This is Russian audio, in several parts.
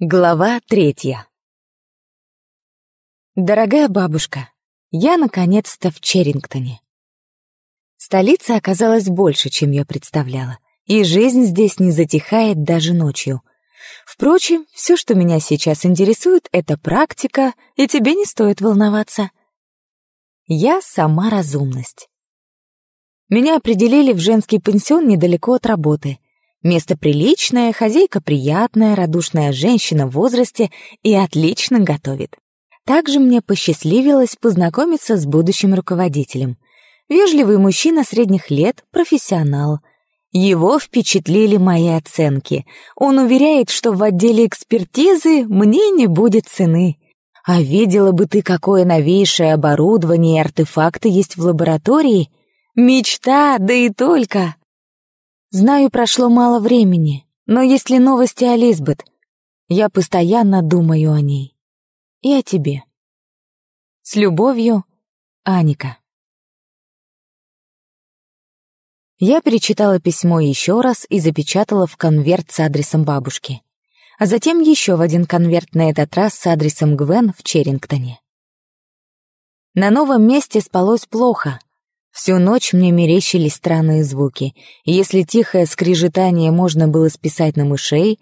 Глава третья Дорогая бабушка, я наконец-то в Черрингтоне. Столица оказалась больше, чем я представляла, и жизнь здесь не затихает даже ночью. Впрочем, все, что меня сейчас интересует, это практика, и тебе не стоит волноваться. Я сама разумность. Меня определили в женский пансион недалеко от работы — Место приличное, хозяйка приятная, радушная женщина в возрасте и отлично готовит. Также мне посчастливилось познакомиться с будущим руководителем. Вежливый мужчина средних лет, профессионал — его впечатлили мои оценки. Он уверяет, что в отделе экспертизы мне не будет цены. А видела бы ты, какое новейшее оборудование и артефакты есть в лаборатории? Мечта, да и только! Знаю, прошло мало времени, но есть ли новости о Лизбет? Я постоянно думаю о ней. И о тебе. С любовью, Аника. Я перечитала письмо еще раз и запечатала в конверт с адресом бабушки. А затем еще в один конверт на этот раз с адресом Гвен в Черрингтоне. На новом месте спалось плохо, Всю ночь мне мерещились странные звуки. Если тихое скрежетание можно было списать на мышей,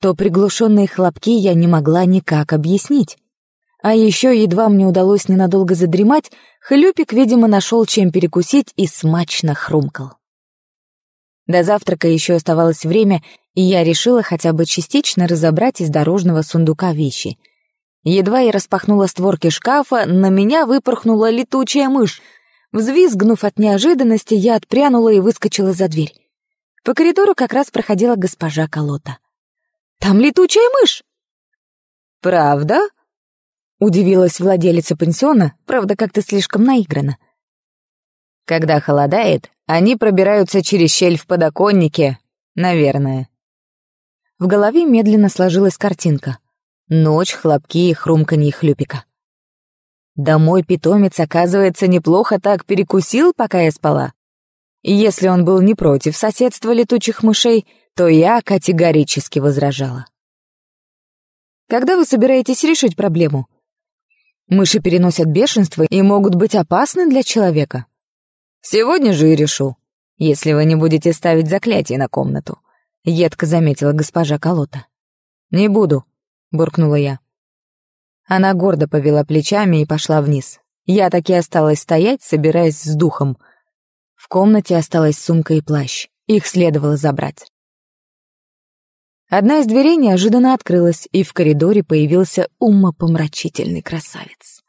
то приглушенные хлопки я не могла никак объяснить. А еще едва мне удалось ненадолго задремать, Хлюпик, видимо, нашел чем перекусить и смачно хрумкал. До завтрака еще оставалось время, и я решила хотя бы частично разобрать из дорожного сундука вещи. Едва я распахнула створки шкафа, на меня выпорхнула летучая мышь — Взвизгнув от неожиданности, я отпрянула и выскочила за дверь. По коридору как раз проходила госпожа Колота. «Там летучая мышь!» «Правда?» — удивилась владелица пансиона, правда, как-то слишком наиграно. «Когда холодает, они пробираются через щель в подоконнике, наверное». В голове медленно сложилась картинка. Ночь, хлопки и хрумканье хлюпика. Да мой питомец, оказывается, неплохо так перекусил, пока я спала. Если он был не против соседства летучих мышей, то я категорически возражала. Когда вы собираетесь решить проблему? Мыши переносят бешенство и могут быть опасны для человека. Сегодня же и решу, если вы не будете ставить заклятие на комнату, едко заметила госпожа Колота. Не буду, буркнула я. Она гордо повела плечами и пошла вниз. Я так и осталась стоять, собираясь с духом. В комнате осталась сумка и плащ. Их следовало забрать. Одна из дверей неожиданно открылась, и в коридоре появился умопомрачительный красавец.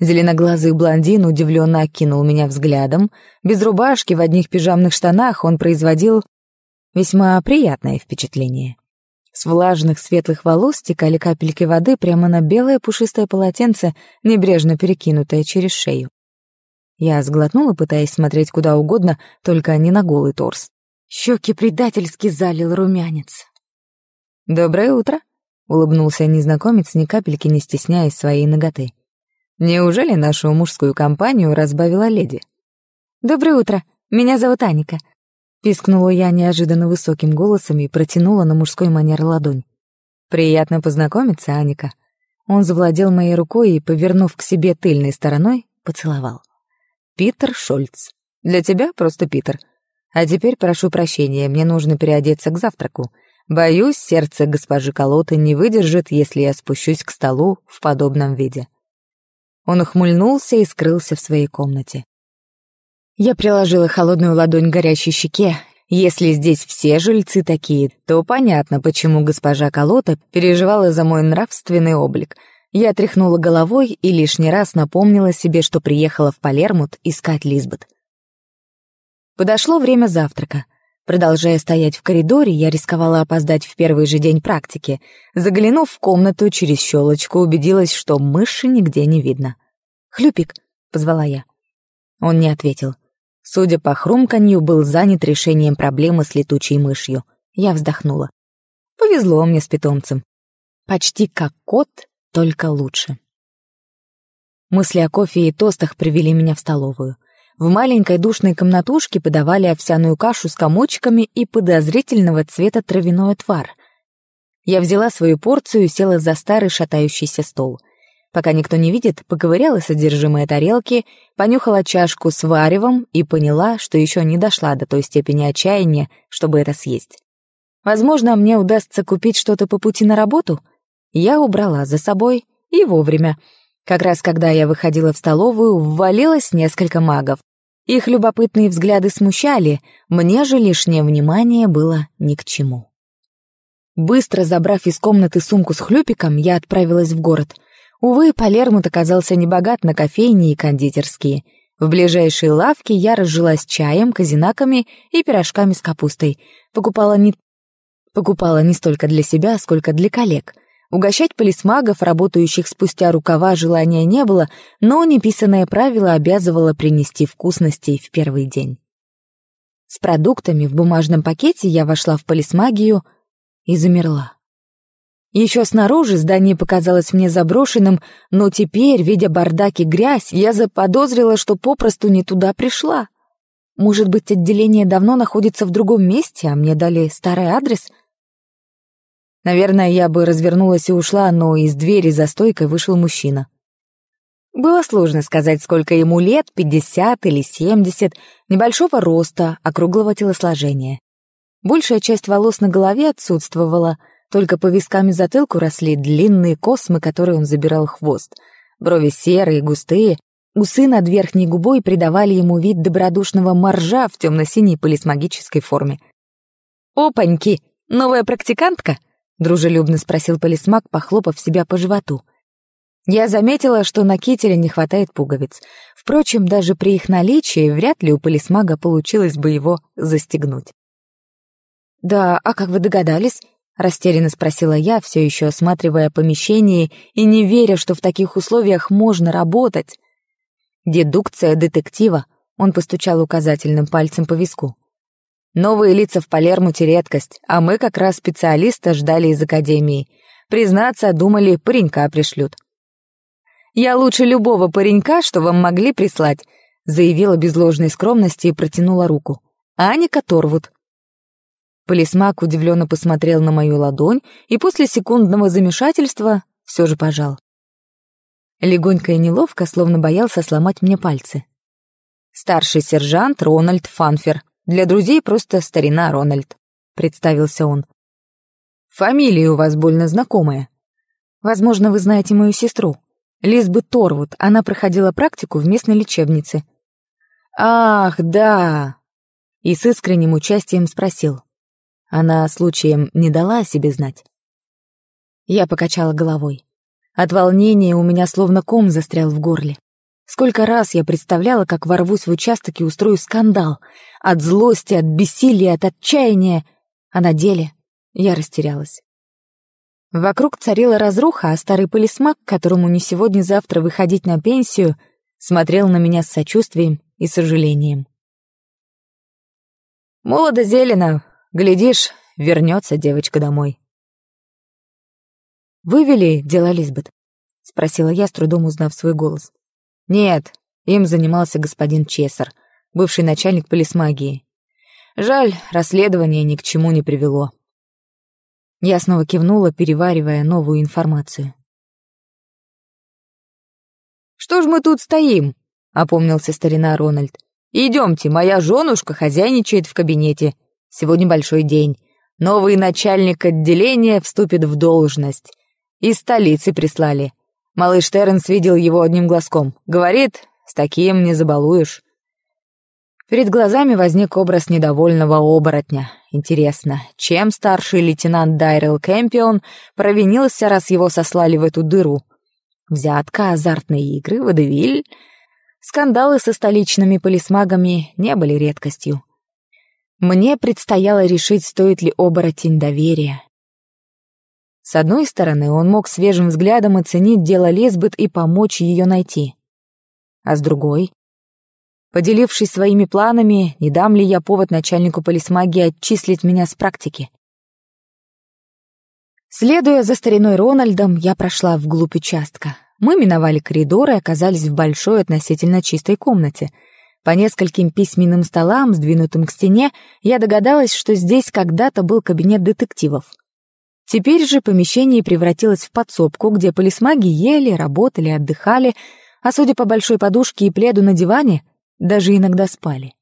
Зеленоглазый блондин удивленно окинул меня взглядом. Без рубашки, в одних пижамных штанах он производил весьма приятное впечатление. С влажных светлых волос стекали капельки воды прямо на белое пушистое полотенце, небрежно перекинутое через шею. Я сглотнула, пытаясь смотреть куда угодно, только не на голый торс. Щеки предательски залил румянец. «Доброе утро», — улыбнулся незнакомец, ни капельки не стесняясь своей ноготы. «Неужели нашу мужскую компанию разбавила леди?» «Доброе утро, меня зовут Аника. Пискнула я неожиданно высоким голосом и протянула на мужской манер ладонь. «Приятно познакомиться, Аника». Он завладел моей рукой и, повернув к себе тыльной стороной, поцеловал. «Питер Шольц. Для тебя просто Питер. А теперь прошу прощения, мне нужно переодеться к завтраку. Боюсь, сердце госпожи Колоты не выдержит, если я спущусь к столу в подобном виде». Он ухмыльнулся и скрылся в своей комнате. Я приложила холодную ладонь к горячей щеке. Если здесь все жильцы такие, то понятно, почему госпожа Колота переживала за мой нравственный облик. Я тряхнула головой и лишний раз напомнила себе, что приехала в Палермут искать Лизбет. Подошло время завтрака. Продолжая стоять в коридоре, я рисковала опоздать в первый же день практики. Заглянув в комнату через щелочку, убедилась, что мыши нигде не видно. «Хлюпик», — позвала я. Он не ответил. Судя по хрумканью, был занят решением проблемы с летучей мышью. Я вздохнула. Повезло мне с питомцем. Почти как кот, только лучше. Мысли о кофе и тостах привели меня в столовую. В маленькой душной комнатушке подавали овсяную кашу с комочками и подозрительного цвета травяной отвар. Я взяла свою порцию и села за старый шатающийся стол. Пока никто не видит, поковыряла содержимое тарелки, понюхала чашку с варевом и поняла, что еще не дошла до той степени отчаяния, чтобы это съесть. Возможно, мне удастся купить что-то по пути на работу? Я убрала за собой и вовремя. Как раз когда я выходила в столовую, ввалилось несколько магов. Их любопытные взгляды смущали, мне же лишнее внимание было ни к чему. Быстро забрав из комнаты сумку с хлюпиком, я отправилась в город — Увы, Палермо оказался небогат на кофейни и кондитерские. В ближайшей лавке я разжилась чаем, казинаками и пирожками с капустой. Покупала не, Покупала не столько для себя, сколько для коллег. Угощать полисмагов, работающих спустя рукава, желания не было, но неписанное правило обязывало принести вкусностей в первый день. С продуктами в бумажном пакете я вошла в полисмагию и замерла. Еще снаружи здание показалось мне заброшенным, но теперь, видя бардак и грязь, я заподозрила, что попросту не туда пришла. Может быть, отделение давно находится в другом месте, а мне дали старый адрес? Наверное, я бы развернулась и ушла, но из двери за стойкой вышел мужчина. Было сложно сказать, сколько ему лет, пятьдесят или семьдесят, небольшого роста, округлого телосложения. Большая часть волос на голове отсутствовала, только по Только повисками затылку росли длинные космы, которые он забирал хвост. Брови серые, густые. Усы над верхней губой придавали ему вид добродушного моржа в темно-синей полисмагической форме. «Опаньки! Новая практикантка?» — дружелюбно спросил полисмаг, похлопав себя по животу. Я заметила, что на кителе не хватает пуговиц. Впрочем, даже при их наличии вряд ли у полисмага получилось бы его застегнуть. «Да, а как вы догадались?» Растерянно спросила я, все еще осматривая помещение и не веря, что в таких условиях можно работать. «Дедукция детектива», — он постучал указательным пальцем по виску. «Новые лица в Палермуте редкость, а мы как раз специалиста ждали из академии. Признаться, думали, паренька пришлют». «Я лучше любого паренька, что вам могли прислать», — заявила без ложной скромности и протянула руку. «Аника вот. Полисмак удивленно посмотрел на мою ладонь и после секундного замешательства все же пожал. Легонько и неловко, словно боялся сломать мне пальцы. «Старший сержант Рональд Фанфер. Для друзей просто старина Рональд», — представился он. «Фамилия у вас больно знакомая. Возможно, вы знаете мою сестру. Лизбет Торвуд, она проходила практику в местной лечебнице». «Ах, да!» И с искренним участием спросил. Она случаем не дала о себе знать. Я покачала головой. От волнения у меня словно ком застрял в горле. Сколько раз я представляла, как ворвусь в участок и устрою скандал. От злости, от бессилия, от отчаяния. А на деле я растерялась. Вокруг царила разруха, а старый полисмак, которому не сегодня-завтра выходить на пенсию, смотрел на меня с сочувствием и сожалением. «Молодо зелено, Глядишь, вернется девочка домой. «Вывели дела Лизбет?» — спросила я, с трудом узнав свой голос. «Нет, им занимался господин Чесар, бывший начальник полисмагии. Жаль, расследование ни к чему не привело». Я снова кивнула, переваривая новую информацию. «Что ж мы тут стоим?» — опомнился старина Рональд. «Идемте, моя женушка хозяйничает в кабинете. Сегодня большой день. Новый начальник отделения вступит в должность. Из столицы прислали. Малыш Терренс видел его одним глазком. Говорит, с таким не забалуешь. Перед глазами возник образ недовольного оборотня. Интересно, чем старший лейтенант Дайрел Кэмпион провинился, раз его сослали в эту дыру? Взятка, азартные игры, водевиль... Скандалы со столичными полисмагами не были редкостью. Мне предстояло решить, стоит ли оборотень доверия. С одной стороны, он мог свежим взглядом оценить дело Лесбет и помочь ее найти. А с другой... Поделившись своими планами, не дам ли я повод начальнику полисмагии отчислить меня с практики? Следуя за стариной Рональдом, я прошла вглубь участка. Мы миновали коридоры и оказались в большой относительно чистой комнате — по нескольким письменным столам, сдвинутым к стене, я догадалась, что здесь когда-то был кабинет детективов. Теперь же помещение превратилось в подсобку, где полисмаги ели, работали, отдыхали, а судя по большой подушке и пледу на диване, даже иногда спали.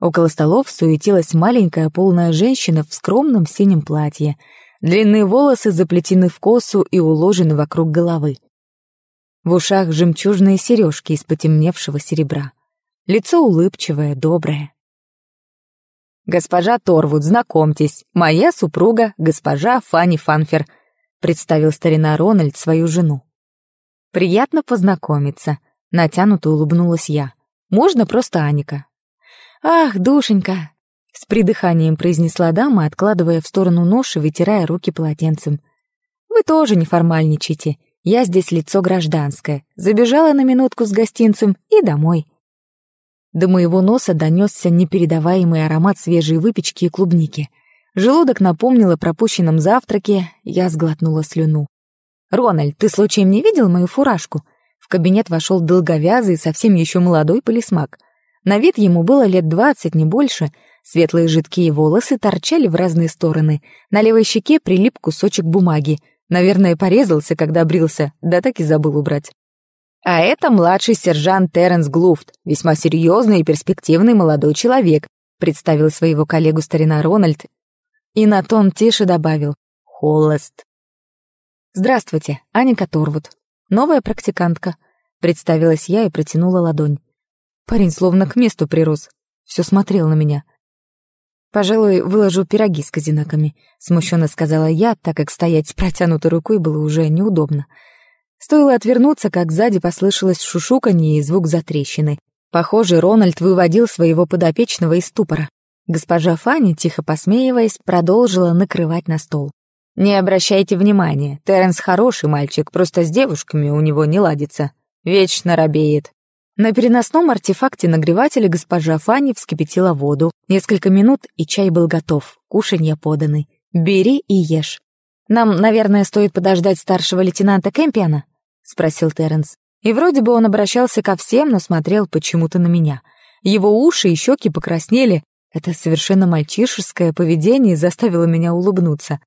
Около столов суетилась маленькая полная женщина в скромном синем платье. Длинные волосы заплетены в косу и уложены вокруг головы. В ушах жемчужные сережки из потемневшего серебра. Лицо улыбчивое, доброе. «Госпожа Торвуд, знакомьтесь, моя супруга, госпожа Фанни Фанфер», представил старина Рональд свою жену. «Приятно познакомиться», — натянуто улыбнулась я. «Можно просто Аника». «Ах, душенька!» — с придыханием произнесла дама, откладывая в сторону нож и вытирая руки полотенцем. «Вы тоже не формальничайте. Я здесь лицо гражданское. Забежала на минутку с гостинцем и домой. До моего носа донесся непередаваемый аромат свежей выпечки и клубники. Желудок напомнил о пропущенном завтраке, я сглотнула слюну. «Рональд, ты случаем не видел мою фуражку?» В кабинет вошел долговязый, совсем еще молодой полисмак. На вид ему было лет двадцать, не больше. Светлые жидкие волосы торчали в разные стороны. На левой щеке прилип кусочек бумаги. Наверное, порезался, когда брился, да так и забыл убрать. А это младший сержант Терренс Глуфт, весьма серьезный и перспективный молодой человек, представил своего коллегу старина Рональд и на тон тише добавил «Холост». «Здравствуйте, Аника Торвуд, новая практикантка», представилась я и протянула ладонь. Парень словно к месту прирос, все смотрел на меня. «Пожалуй, выложу пироги с казинаками», — смущенно сказала я, так как стоять с протянутой рукой было уже неудобно. Стоило отвернуться, как сзади послышалось шушуканье и звук затрещины. Похоже, Рональд выводил своего подопечного из ступора. Госпожа Фанни, тихо посмеиваясь, продолжила накрывать на стол. «Не обращайте внимания, Терренс хороший мальчик, просто с девушками у него не ладится. Вечно робеет». На переносном артефакте нагревателя госпожа Фанни вскипятила воду. Несколько минут, и чай был готов, кушанья поданы. «Бери и ешь». «Нам, наверное, стоит подождать старшего лейтенанта Кэмпиона?» спросил Терренс. И вроде бы он обращался ко всем, но смотрел почему-то на меня. Его уши и щеки покраснели. Это совершенно мальчишеское поведение заставило меня улыбнуться.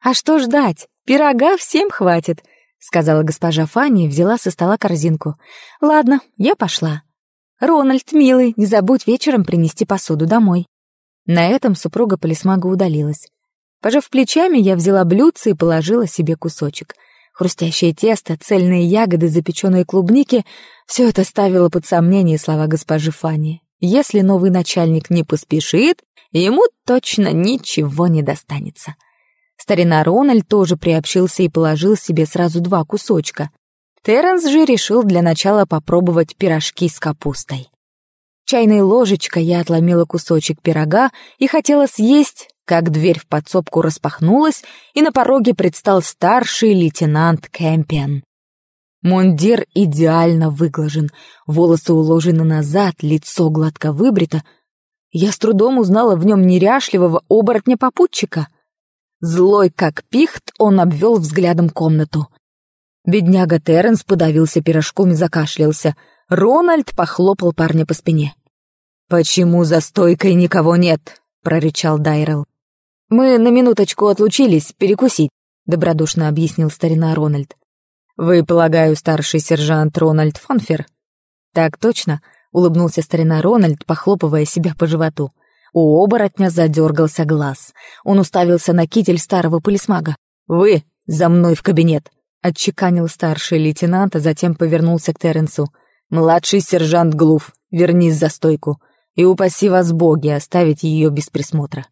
«А что ждать? Пирога всем хватит», — сказала госпожа Фанни и взяла со стола корзинку. «Ладно, я пошла». «Рональд, милый, не забудь вечером принести посуду домой». На этом супруга полисмага удалилась. Пожав плечами, я взяла блюдце и положила себе кусочек — хрустящее тесто, цельные ягоды, запеченные клубники — все это ставило под сомнение слова госпожи Фани. Если новый начальник не поспешит, ему точно ничего не достанется. Старина Рональд тоже приобщился и положил себе сразу два кусочка. Терренс же решил для начала попробовать пирожки с капустой. Чайной ложечкой я отломила кусочек пирога и хотела съесть, как дверь в подсобку распахнулась, и на пороге предстал старший лейтенант Кэмпион. Мундир идеально выглажен, волосы уложены назад, лицо гладко выбрито. Я с трудом узнала в нем неряшливого оборотня-попутчика — Злой как пихт, он обвел взглядом комнату. Бедняга Терренс подавился пирожком и закашлялся. Рональд похлопал парня по спине. «Почему за стойкой никого нет?» — прорычал Дайрелл. «Мы на минуточку отлучились перекусить», — добродушно объяснил старина Рональд. «Вы, полагаю, старший сержант Рональд Фонфер?» «Так точно», — улыбнулся старина Рональд, похлопывая себя по животу. У оборотня задергался глаз. Он уставился на китель старого полисмага. «Вы за мной в кабинет!» — отчеканил старший лейтенант, а затем повернулся к Терренсу младший сержант Глуф, вернись за стойку, и упаси вас боги оставить ее без присмотра».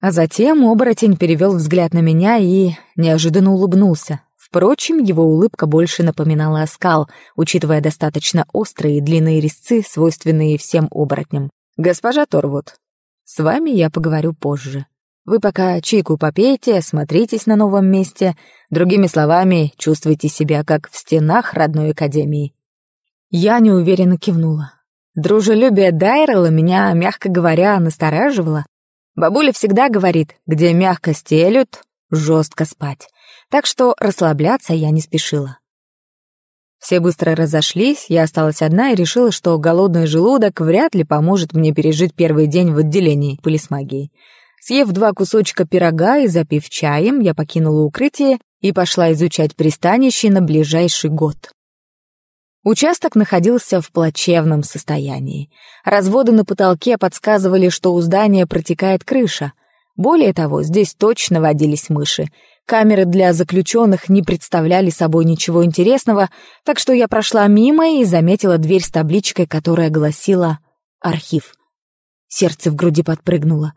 А затем оборотень перевел взгляд на меня и неожиданно улыбнулся. Впрочем, его улыбка больше напоминала оскал, учитывая достаточно острые и длинные резцы, свойственные всем оборотням. «Госпожа Торвуд, с вами я поговорю позже. Вы пока чайку попейте, осмотритесь на новом месте. Другими словами, чувствуйте себя как в стенах родной академии. Я неуверенно кивнула. Дружелюбие Дайрела меня, мягко говоря, настораживало. Бабуля всегда говорит, где мягко стелют, жестко спать. Так что расслабляться я не спешила. Все быстро разошлись, я осталась одна и решила, что голодный желудок вряд ли поможет мне пережить первый день в отделении полисмагии. Съев два кусочка пирога и запив чаем, я покинула укрытие и пошла изучать пристанище на ближайший год. Участок находился в плачевном состоянии. Разводы на потолке подсказывали, что у здания протекает крыша. Более того, здесь точно водились мыши. Камеры для заключенных не представляли собой ничего интересного, так что я прошла мимо и заметила дверь с табличкой, которая гласила «Архив». Сердце в груди подпрыгнуло.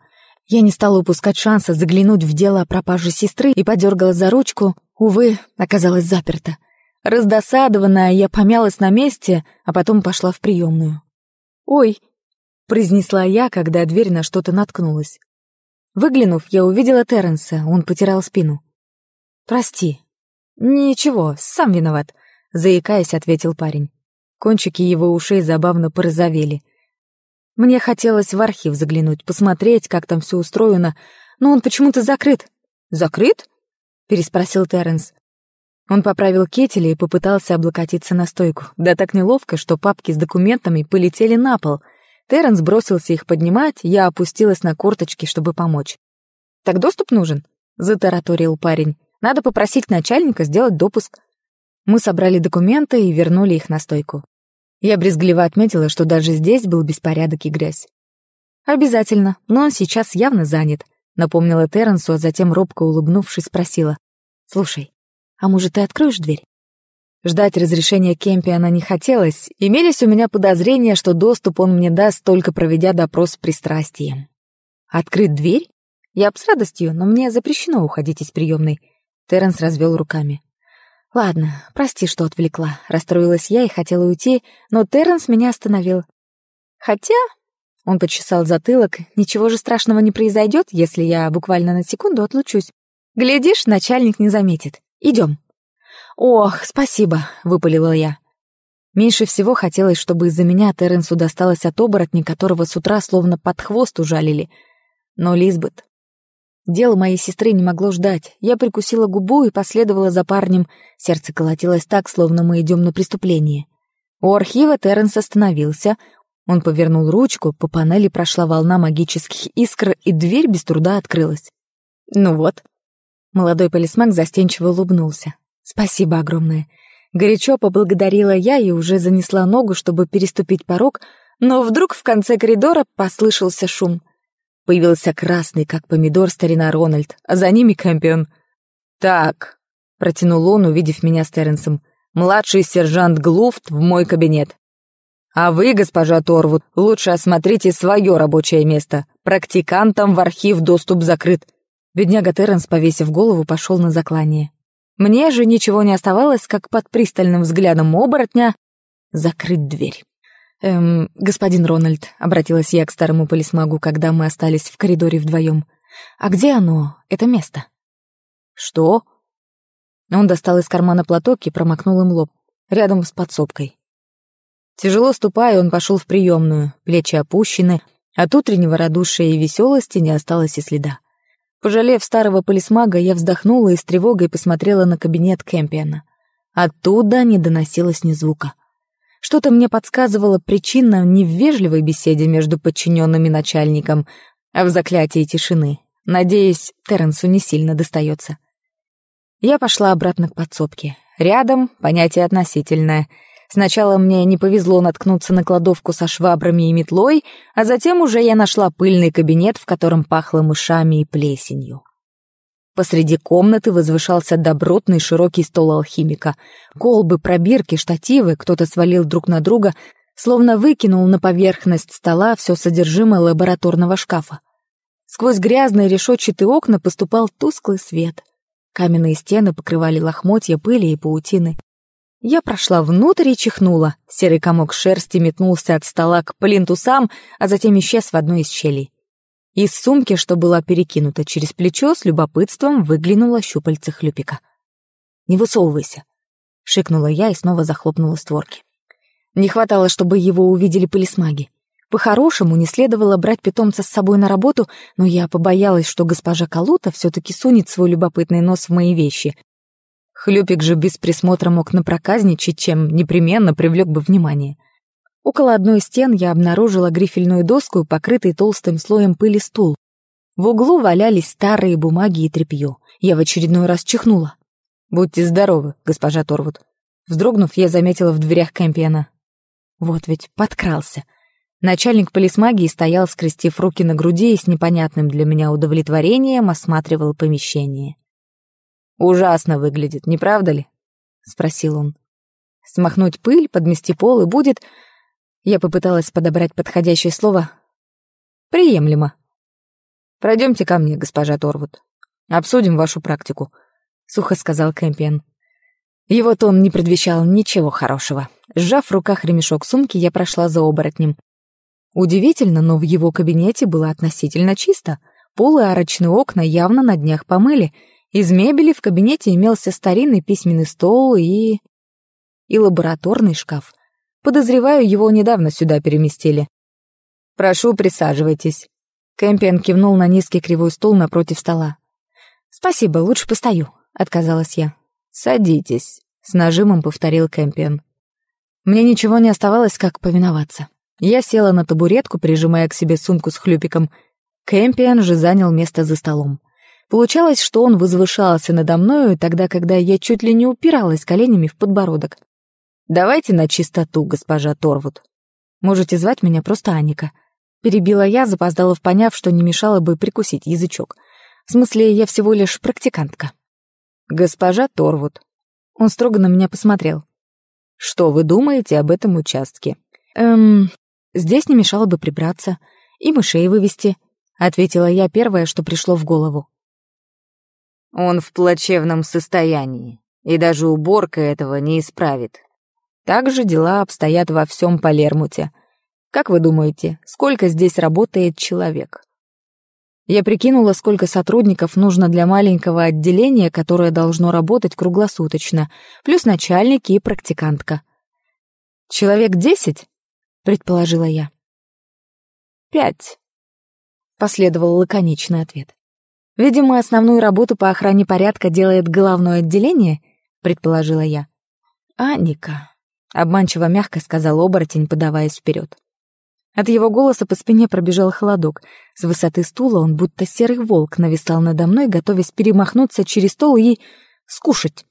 Я не стала упускать шанса заглянуть в дело о пропаже сестры и подергала за ручку. Увы, оказалось заперто раздосадованная, я помялась на месте, а потом пошла в приемную. «Ой!» — произнесла я, когда дверь на что-то наткнулась. Выглянув, я увидела Терренса, он потирал спину. «Прости». «Ничего, сам виноват», — заикаясь, ответил парень. Кончики его ушей забавно порозовели. Мне хотелось в архив заглянуть, посмотреть, как там все устроено, но он почему-то закрыт. «Закрыт?» — переспросил Терренс. Он поправил кетель и попытался облокотиться на стойку. Да так неловко, что папки с документами полетели на пол. Терренс бросился их поднимать, я опустилась на корточки, чтобы помочь. «Так доступ нужен?» — затараторил парень. «Надо попросить начальника сделать допуск». Мы собрали документы и вернули их на стойку. Я брезгливо отметила, что даже здесь был беспорядок и грязь. «Обязательно, но он сейчас явно занят», — напомнила Терренсу, а затем, робко улыбнувшись, спросила. «Слушай, а может, ты откроешь дверь? Ждать разрешения Кемпи она не хотелось. Имелись у меня подозрения, что доступ он мне даст, только проведя допрос с пристрастием. Открыть дверь? Я б с радостью, но мне запрещено уходить из приемной. Терренс развел руками. «Ладно, прости, что отвлекла. Расстроилась я и хотела уйти, но Терренс меня остановил. Хотя...» — он почесал затылок. «Ничего же страшного не произойдет, если я буквально на секунду отлучусь. Глядишь, начальник не заметит». Идем». «Ох, спасибо», — выпалила я. Меньше всего хотелось, чтобы из-за меня Теренсу досталось от оборотня, которого с утра словно под хвост ужалили. Но Лизбет... Дело моей сестры не могло ждать. Я прикусила губу и последовала за парнем. Сердце колотилось так, словно мы идем на преступление. У архива Теренс остановился. Он повернул ручку, по панели прошла волна магических искр, и дверь без труда открылась. «Ну вот», Молодой полисмак застенчиво улыбнулся. «Спасибо огромное». Горячо поблагодарила я и уже занесла ногу, чтобы переступить порог, но вдруг в конце коридора послышался шум. Появился красный, как помидор, старина Рональд, а за ними Кэмпион. «Так», — протянул он, увидев меня с Терренсом, — «младший сержант Глуфт в мой кабинет. А вы, госпожа Торвуд, лучше осмотрите свое рабочее место. Практикантам в архив доступ закрыт. Бедняга Терренс, повесив голову, пошел на заклание. Мне же ничего не оставалось, как под пристальным взглядом оборотня закрыть дверь. «Эм, господин Рональд», — обратилась я к старому полисмагу, когда мы остались в коридоре вдвоем. «А где оно, это место?» «Что?» Он достал из кармана платок и промокнул им лоб, рядом с подсобкой. Тяжело ступая, он пошел в приемную, плечи опущены, от утреннего радушия и веселости не осталось и следа. Пожалев старого полисмага, я вздохнула и с тревогой посмотрела на кабинет Кэмпиона. Оттуда не доносилось ни звука. Что-то мне подсказывало причина не в вежливой беседе между подчиненным и начальником, а в заклятии тишины. Надеюсь, Терренсу не сильно достается. Я пошла обратно к подсобке. Рядом — понятие относительное — Сначала мне не повезло наткнуться на кладовку со швабрами и метлой, а затем уже я нашла пыльный кабинет, в котором пахло мышами и плесенью. Посреди комнаты возвышался добротный широкий стол алхимика. Колбы, пробирки, штативы кто-то свалил друг на друга, словно выкинул на поверхность стола все содержимое лабораторного шкафа. Сквозь грязные решетчатые окна поступал тусклый свет. Каменные стены покрывали лохмотья, пыли и паутины. Я прошла внутрь и чихнула. Серый комок шерсти метнулся от стола к плинтусам, а затем исчез в одной из щелей. Из сумки, что была перекинута через плечо, с любопытством выглянула щупальце хлюпика. «Не высовывайся!» — шикнула я и снова захлопнула створки. Не хватало, чтобы его увидели полисмаги. По-хорошему, не следовало брать питомца с собой на работу, но я побоялась, что госпожа Калута все-таки сунет свой любопытный нос в мои вещи, Хлюпик же без присмотра мог напроказничать, чем непременно привлек бы внимание. Около одной из стен я обнаружила грифельную доску, и покрытый толстым слоем пыли стул. В углу валялись старые бумаги и тряпье. Я в очередной раз чихнула. «Будьте здоровы, госпожа Торвуд». Вздрогнув, я заметила в дверях Кэмпиона. Вот ведь подкрался. Начальник полисмагии стоял, скрестив руки на груди и с непонятным для меня удовлетворением осматривал помещение. «Ужасно выглядит, не правда ли?» — спросил он. «Смахнуть пыль, подмести пол и будет...» Я попыталась подобрать подходящее слово. «Приемлемо». «Пройдемте ко мне, госпожа Торвуд. Обсудим вашу практику», — сухо сказал Кэмпиан. Его тон не предвещал ничего хорошего. Сжав в руках ремешок сумки, я прошла за оборотнем. Удивительно, но в его кабинете было относительно чисто. Полы арочные окна явно на днях помыли — из мебели в кабинете имелся старинный письменный стол и... и лабораторный шкаф. Подозреваю, его недавно сюда переместили. «Прошу, присаживайтесь». Кэмпиан кивнул на низкий кривой стул напротив стола. «Спасибо, лучше постою», — отказалась я. «Садитесь», — с нажимом повторил Кэмпион. Мне ничего не оставалось, как повиноваться. Я села на табуретку, прижимая к себе сумку с хлюпиком. Кэмпион же занял место за столом. Получалось, что он возвышался надо мною, тогда, когда я чуть ли не упиралась коленями в подбородок. «Давайте на чистоту, госпожа Торвуд. Можете звать меня просто Аника». Перебила я, запоздала поняв, что не мешало бы прикусить язычок. В смысле, я всего лишь практикантка. «Госпожа Торвуд». Он строго на меня посмотрел. «Что вы думаете об этом участке?» «Эм, здесь не мешало бы прибраться и мышей вывести», — ответила я первое, что пришло в голову. Он в плачевном состоянии, и даже уборка этого не исправит. Так же дела обстоят во всем Палермуте. Как вы думаете, сколько здесь работает человек? Я прикинула, сколько сотрудников нужно для маленького отделения, которое должно работать круглосуточно, плюс начальник и практикантка. «Человек десять?» — предположила я. «Пять», — последовал лаконичный ответ. Видимо, основную работу по охране порядка делает головное отделение, предположила я. Аника, обманчиво мягко сказал оборотень, подаваясь вперед. От его голоса по спине пробежал холодок. С высоты стула он будто серый волк нависал надо мной, готовясь перемахнуться через стол и скушать.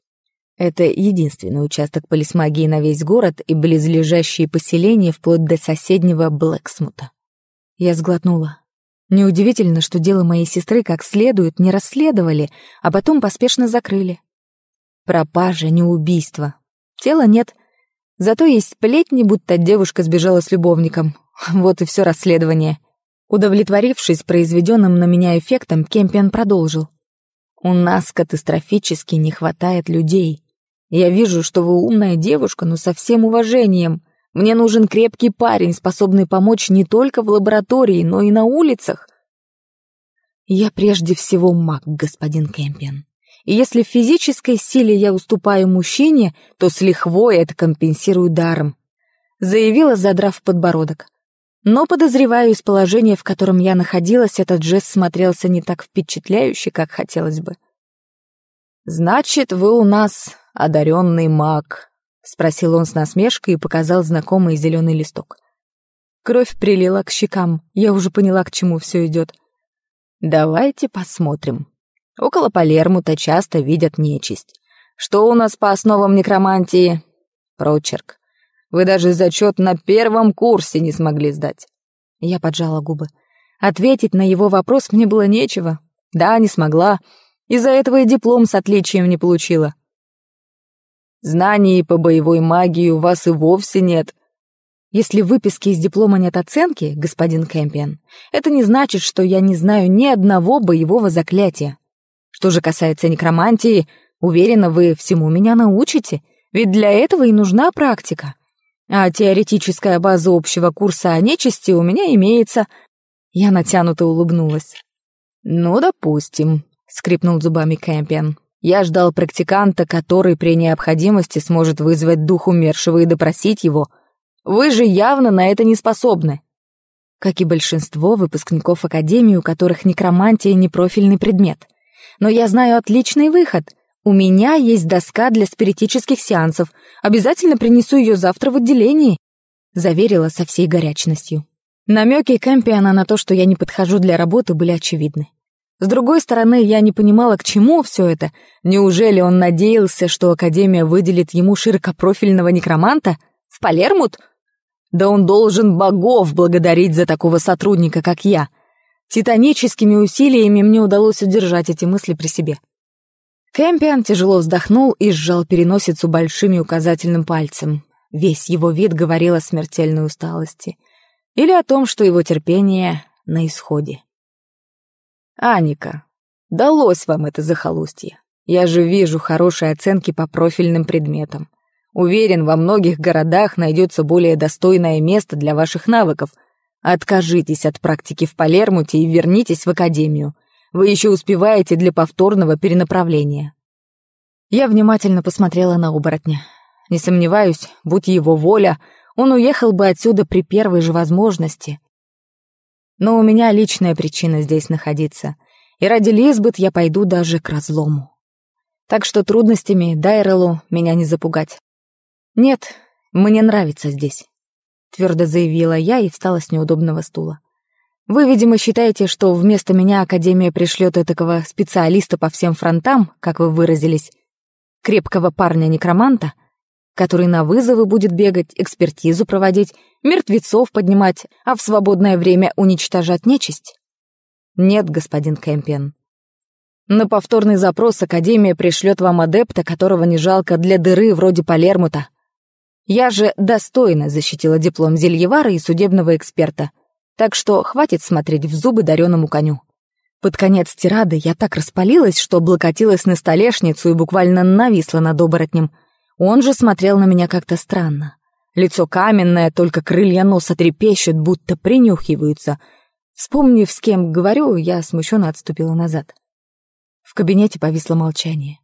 Это единственный участок полисмагии на весь город и близлежащие поселения вплоть до соседнего Блэксмута. Я сглотнула. Неудивительно, что дело моей сестры как следует не расследовали, а потом поспешно закрыли. Пропажа, не убийство. Тела нет. Зато есть сплетни, будто девушка сбежала с любовником. Вот и все расследование. Удовлетворившись произведенным на меня эффектом, Кемпион продолжил. «У нас катастрофически не хватает людей. Я вижу, что вы умная девушка, но со всем уважением. Мне нужен крепкий парень, способный помочь не только в лаборатории, но и на улицах. Я прежде всего маг, господин Кэмпион. И если в физической силе я уступаю мужчине, то с лихвой это компенсирую даром. Заявила, задрав подбородок. Но, подозреваю, из положения, в котором я находилась, этот жест смотрелся не так впечатляюще, как хотелось бы. «Значит, вы у нас одаренный маг», — спросил он с насмешкой и показал знакомый зеленый листок. Кровь прилила к щекам, я уже поняла, к чему все идет. «Давайте посмотрим. Около Палермута часто видят нечисть. Что у нас по основам некромантии?» «Прочерк. Вы даже зачет на первом курсе не смогли сдать». Я поджала губы. Ответить на его вопрос мне было нечего. Да, не смогла. Из-за этого и диплом с отличием не получила. Знаний по боевой магии у вас и вовсе нет. Если выписки из диплома нет оценки, господин Кэмпион, это не значит, что я не знаю ни одного боевого заклятия. Что же касается некромантии, уверена, вы всему меня научите, ведь для этого и нужна практика. А теоретическая база общего курса о нечисти у меня имеется. Я натянуто улыбнулась. «Ну, допустим», — скрипнул зубами Кэмпион. Я ждал практиканта, который при необходимости сможет вызвать дух умершего и допросить его. Вы же явно на это не способны. Как и большинство выпускников Академии, у которых некромантия не профильный предмет. Но я знаю отличный выход. У меня есть доска для спиритических сеансов. Обязательно принесу ее завтра в отделении. Заверила со всей горячностью. Намеки Кэмпиана на то, что я не подхожу для работы, были очевидны. С другой стороны, я не понимала, к чему все это. Неужели он надеялся, что Академия выделит ему широкопрофильного некроманта? В Палермут? Да он должен богов благодарить за такого сотрудника, как я. Титаническими усилиями мне удалось удержать эти мысли при себе. Кэмпиан тяжело вздохнул и сжал переносицу большими указательным пальцем. Весь его вид говорил о смертельной усталости. Или о том, что его терпение на исходе. «Аника, далось вам это захолустье. Я же вижу хорошие оценки по профильным предметам. Уверен, во многих городах найдется более достойное место для ваших навыков. Откажитесь от практики в Палермуте и вернитесь в академию. Вы еще успеваете для повторного перенаправления». Я внимательно посмотрела на оборотня. Не сомневаюсь, будь его воля, он уехал бы отсюда при первой же возможности но у меня личная причина здесь находиться, и ради Лизбет я пойду даже к разлому. Так что трудностями Дайрелу меня не запугать. «Нет, мне нравится здесь», — твердо заявила я и встала с неудобного стула. «Вы, видимо, считаете, что вместо меня Академия пришлет этакого специалиста по всем фронтам, как вы выразились, крепкого парня-некроманта?» который на вызовы будет бегать, экспертизу проводить, мертвецов поднимать, а в свободное время уничтожать нечисть? Нет, господин Кэмпион. На повторный запрос Академия пришлет вам адепта, которого не жалко для дыры вроде Палермута. Я же достойно защитила диплом Зельевара и судебного эксперта, так что хватит смотреть в зубы дареному коню. Под конец тирады я так распалилась, что облокотилась на столешницу и буквально нависла над оборотнем — он же смотрел на меня как-то странно. Лицо каменное, только крылья носа трепещут, будто принюхиваются. Вспомнив, с кем говорю, я смущенно отступила назад. В кабинете повисло молчание.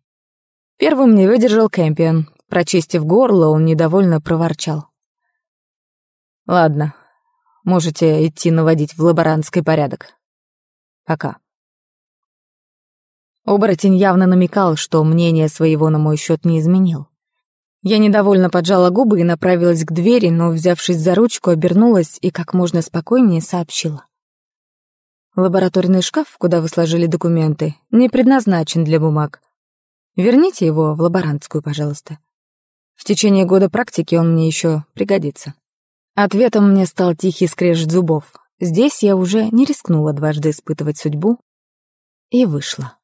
Первым не выдержал Кэмпион. Прочистив горло, он недовольно проворчал. «Ладно, можете идти наводить в лаборантский порядок. Пока». Оборотень явно намекал, что мнение своего на мой счет не изменил. Я недовольно поджала губы и направилась к двери, но, взявшись за ручку, обернулась и как можно спокойнее сообщила. Лабораторный шкаф, куда вы сложили документы, не предназначен для бумаг. Верните его в лаборантскую, пожалуйста. В течение года практики он мне еще пригодится. Ответом мне стал тихий скрежет зубов. Здесь я уже не рискнула дважды испытывать судьбу и вышла.